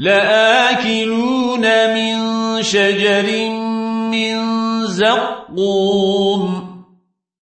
لآكلون من شجر من زقوم.